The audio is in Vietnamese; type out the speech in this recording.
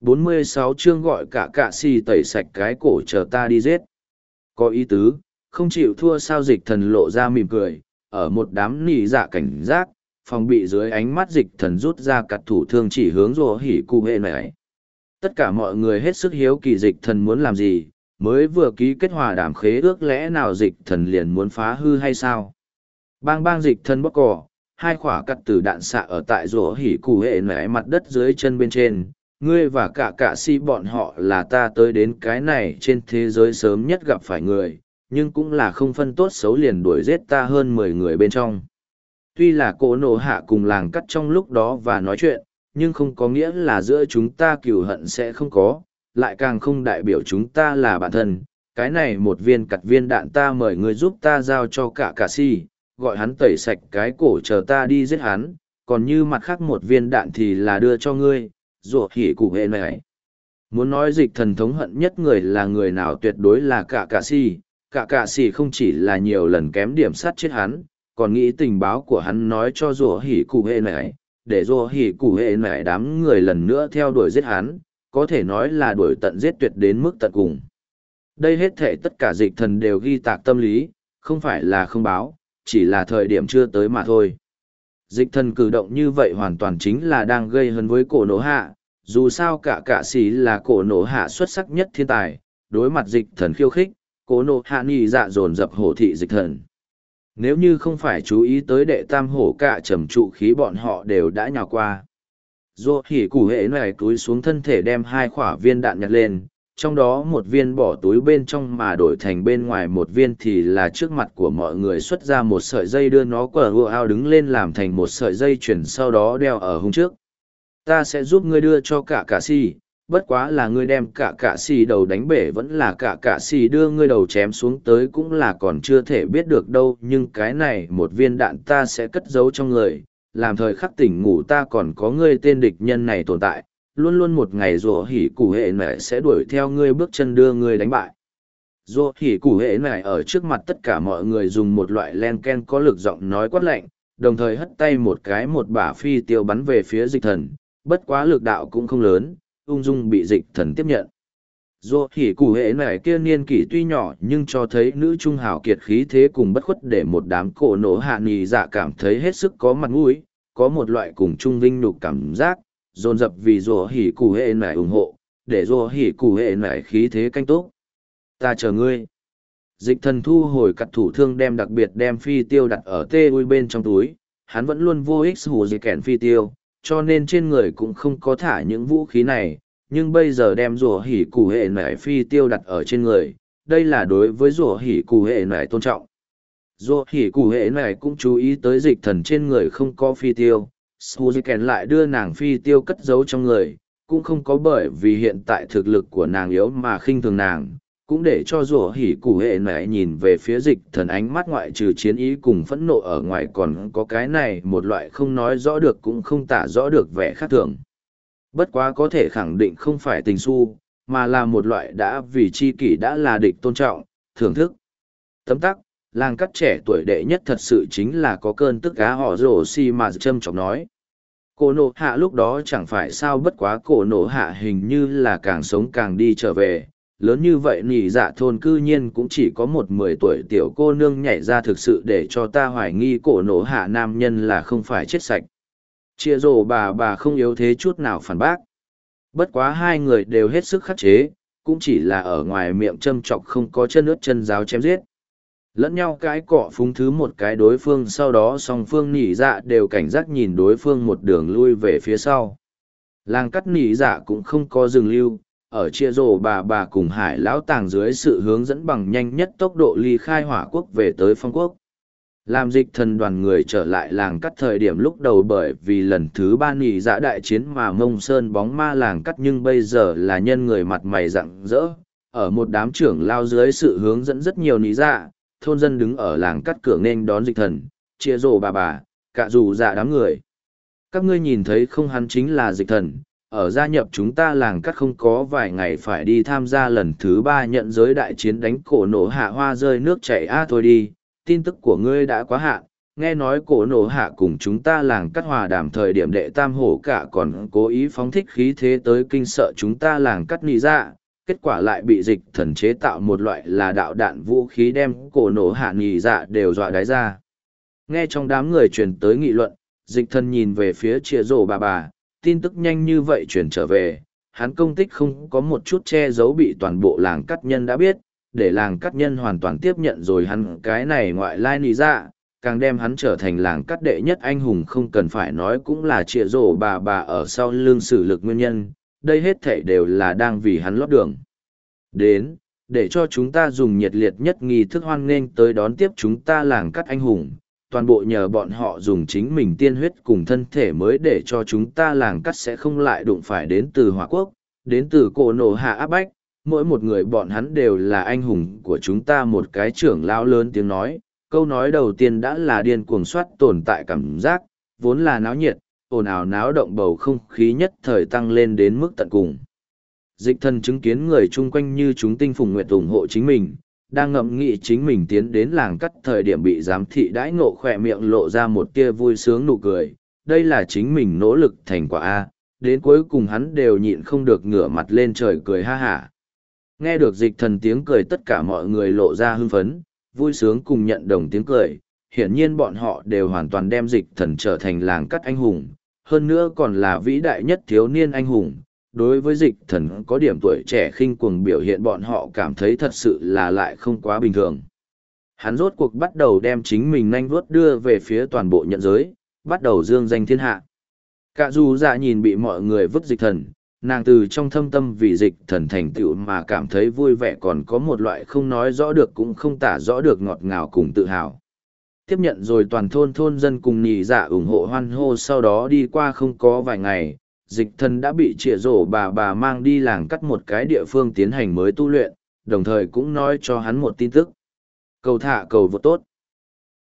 46 chương gọi cả cạ xì tẩy sạch cái cổ chờ ta đi giết. Có ý tứ, không chịu thua sao dịch thần lộ ra mỉm cười, ở một đám nỉ dạ cảnh giác, phòng bị dưới ánh mắt dịch thần rút ra cặt thủ thương chỉ hướng rùa hỉ cụ hệ này. Tất cả mọi người hết sức hiếu kỳ dịch thần muốn làm gì, mới vừa ký kết hòa đàm khế ước lẽ nào dịch thần liền muốn phá hư hay sao? Bang bang dịch thần bóc cỏ, hai khỏa cặt từ đạn xạ ở tại rùa hỉ cụ hệ nẻ mặt đất dưới chân bên trên. Ngươi và cả cả si bọn họ là ta tới đến cái này trên thế giới sớm nhất gặp phải người, nhưng cũng là không phân tốt xấu liền đuổi giết ta hơn mười người bên trong. Tuy là cỗ nổ hạ cùng làng cắt trong lúc đó và nói chuyện, nhưng không có nghĩa là giữa chúng ta cừu hận sẽ không có, lại càng không đại biểu chúng ta là bản thân. Cái này một viên cặt viên đạn ta mời người giúp ta giao cho cả cả si, gọi hắn tẩy sạch cái cổ chờ ta đi giết hắn, còn như mặt khác một viên đạn thì là đưa cho ngươi, ruột hỉ cụ hệ này. Muốn nói dịch thần thống hận nhất người là người nào tuyệt đối là cả cả si, cả cả si không chỉ là nhiều lần kém điểm sát chết hắn, còn nghĩ tình báo của hắn nói cho rùa hỉ cụ hệ này, để rùa hỉ cụ hệ này đám người lần nữa theo đuổi giết hắn, có thể nói là đuổi tận giết tuyệt đến mức tận cùng. Đây hết thể tất cả dịch thần đều ghi tạc tâm lý, không phải là không báo, chỉ là thời điểm chưa tới mà thôi. Dịch thần cử động như vậy hoàn toàn chính là đang gây hấn với cổ nổ hạ, dù sao cả cạ sĩ là cổ nổ hạ xuất sắc nhất thiên tài, đối mặt dịch thần khiêu khích, cổ nổ hạ nghi dạ dồn dập hổ thị dịch thần. Nếu như không phải chú ý tới đệ tam hổ cả trầm trụ khí bọn họ đều đã nhào qua. Dô hỉ củ hệ này túi xuống thân thể đem hai khỏa viên đạn nhặt lên, trong đó một viên bỏ túi bên trong mà đổi thành bên ngoài một viên thì là trước mặt của mọi người xuất ra một sợi dây đưa nó quờ hùa ao đứng lên làm thành một sợi dây chuyển sau đó đeo ở hông trước. Ta sẽ giúp ngươi đưa cho cả cả si, bất quá là ngươi đem cả cả si đầu đánh bể vẫn là cả cả si đưa ngươi đầu chém xuống tới cũng là còn chưa thể biết được đâu nhưng cái này một viên đạn ta sẽ cất giấu trong người làm thời khắc tỉnh ngủ ta còn có ngươi tên địch nhân này tồn tại luôn luôn một ngày rủa hỉ củ hệ mẹ sẽ đuổi theo ngươi bước chân đưa ngươi đánh bại. Rủa hỉ củ hệ mẹ ở trước mặt tất cả mọi người dùng một loại len ken có lực giọng nói quát lạnh đồng thời hất tay một cái một bả phi tiêu bắn về phía dịch thần bất quá lực đạo cũng không lớn ung dung bị dịch thần tiếp nhận. Dô hỉ củ hệ mẹ kia niên kỷ tuy nhỏ nhưng cho thấy nữ trung hào kiệt khí thế cùng bất khuất để một đám cổ nổ hạ nì dạ cảm thấy hết sức có mặt mũi, có một loại cùng trung vinh nhục cảm giác, dồn dập vì rùa hỉ củ hệ nải ủng hộ, để rùa hỉ củ hệ nải khí thế canh túc Ta chờ ngươi. Dịch thần thu hồi cặt thủ thương đem đặc biệt đem phi tiêu đặt ở tê ui bên trong túi, hắn vẫn luôn vô ích hù dị kẻn phi tiêu, cho nên trên người cũng không có thả những vũ khí này nhưng bây giờ đem rùa hỉ cụ hệ nải phi tiêu đặt ở trên người đây là đối với rùa hỉ cụ hệ nải tôn trọng rùa hỉ cụ hệ nải cũng chú ý tới dịch thần trên người không có phi tiêu Suzuken lại đưa nàng phi tiêu cất giấu trong người cũng không có bởi vì hiện tại thực lực của nàng yếu mà khinh thường nàng cũng để cho rùa hỉ cụ hệ này nhìn về phía dịch thần ánh mắt ngoại trừ chiến ý cùng phẫn nộ ở ngoài còn có cái này một loại không nói rõ được cũng không tả rõ được vẻ khác thường Bất quá có thể khẳng định không phải tình su, mà là một loại đã vì chi kỷ đã là địch tôn trọng, thưởng thức. Tấm tắc, làng cắt trẻ tuổi đệ nhất thật sự chính là có cơn tức cá họ rổ si mà châm chọc nói. Cổ nổ hạ lúc đó chẳng phải sao bất quá cổ nổ hạ hình như là càng sống càng đi trở về. Lớn như vậy nỉ dạ thôn cư nhiên cũng chỉ có một mười tuổi tiểu cô nương nhảy ra thực sự để cho ta hoài nghi cổ nổ hạ nam nhân là không phải chết sạch. Chia rổ bà bà không yếu thế chút nào phản bác. Bất quá hai người đều hết sức khắc chế, cũng chỉ là ở ngoài miệng châm chọc không có chân ướt chân giáo chém giết. Lẫn nhau cái cọ phúng thứ một cái đối phương sau đó song phương nỉ dạ đều cảnh giác nhìn đối phương một đường lui về phía sau. Làng cắt nỉ dạ cũng không có dừng lưu, ở chia rổ bà bà cùng hải lão tàng dưới sự hướng dẫn bằng nhanh nhất tốc độ ly khai hỏa quốc về tới phong quốc làm dịch thần đoàn người trở lại làng cắt thời điểm lúc đầu bởi vì lần thứ ba nỉ dạ đại chiến mà mông sơn bóng ma làng cắt nhưng bây giờ là nhân người mặt mày rặng rỡ ở một đám trưởng lao dưới sự hướng dẫn rất nhiều nỉ dạ thôn dân đứng ở làng cắt cửa nên đón dịch thần chia rổ bà bà cả dù dạ đám người. Các ngươi nhìn thấy không hắn chính là dịch thần ở gia nhập chúng ta làng cắt không có vài ngày phải đi tham gia lần thứ ba nhận giới đại chiến đánh cổ nổ hạ hoa rơi nước chảy a thôi đi tin tức của ngươi đã quá hạn, nghe nói cổ nổ hạ cùng chúng ta làng cắt hòa đàm thời điểm đệ tam hổ cả còn cố ý phóng thích khí thế tới kinh sợ chúng ta làng cắt nị dạ kết quả lại bị dịch thần chế tạo một loại là đạo đạn vũ khí đem cổ nổ hạ nghỉ dạ đều dọa đáy ra. Nghe trong đám người truyền tới nghị luận dịch thần nhìn về phía chia rổ bà bà tin tức nhanh như vậy truyền trở về hắn công tích không có một chút che giấu bị toàn bộ làng cắt nhân đã biết để làng cắt nhân hoàn toàn tiếp nhận rồi hắn cái này ngoại lai nì dạ càng đem hắn trở thành làng cắt đệ nhất anh hùng không cần phải nói cũng là trịa rổ bà bà ở sau lưng sử lực nguyên nhân, đây hết thể đều là đang vì hắn lót đường. Đến, để cho chúng ta dùng nhiệt liệt nhất nghi thức hoan nghênh tới đón tiếp chúng ta làng cắt anh hùng, toàn bộ nhờ bọn họ dùng chính mình tiên huyết cùng thân thể mới để cho chúng ta làng cắt sẽ không lại đụng phải đến từ Hòa Quốc, đến từ cổ nổ hạ áp bách, mỗi một người bọn hắn đều là anh hùng của chúng ta một cái trưởng lao lớn tiếng nói, câu nói đầu tiên đã là điên cuồng soát tồn tại cảm giác, vốn là náo nhiệt, ồn ào náo động bầu không khí nhất thời tăng lên đến mức tận cùng. Dịch thần chứng kiến người chung quanh như chúng tinh phùng nguyệt ủng hộ chính mình, đang ngậm nghị chính mình tiến đến làng cắt thời điểm bị giám thị đãi ngộ khỏe miệng lộ ra một tia vui sướng nụ cười. Đây là chính mình nỗ lực thành quả A, đến cuối cùng hắn đều nhịn không được ngửa mặt lên trời cười ha hả. Nghe được dịch thần tiếng cười tất cả mọi người lộ ra hưng phấn, vui sướng cùng nhận đồng tiếng cười, hiển nhiên bọn họ đều hoàn toàn đem dịch thần trở thành làng cắt anh hùng, hơn nữa còn là vĩ đại nhất thiếu niên anh hùng. Đối với dịch thần có điểm tuổi trẻ khinh cuồng biểu hiện bọn họ cảm thấy thật sự là lại không quá bình thường. Hắn rốt cuộc bắt đầu đem chính mình nhanh vuốt đưa về phía toàn bộ nhận giới, bắt đầu dương danh thiên hạ. Cả dù dạ nhìn bị mọi người vứt dịch thần, nàng từ trong thâm tâm vì dịch thần thành tựu mà cảm thấy vui vẻ còn có một loại không nói rõ được cũng không tả rõ được ngọt ngào cùng tự hào tiếp nhận rồi toàn thôn thôn dân cùng nhị dạ ủng hộ hoan hô sau đó đi qua không có vài ngày, dịch thần đã bị trịa rổ bà bà mang đi làng cắt một cái địa phương tiến hành mới tu luyện, đồng thời cũng nói cho hắn một tin tức. Cầu thả cầu vô tốt.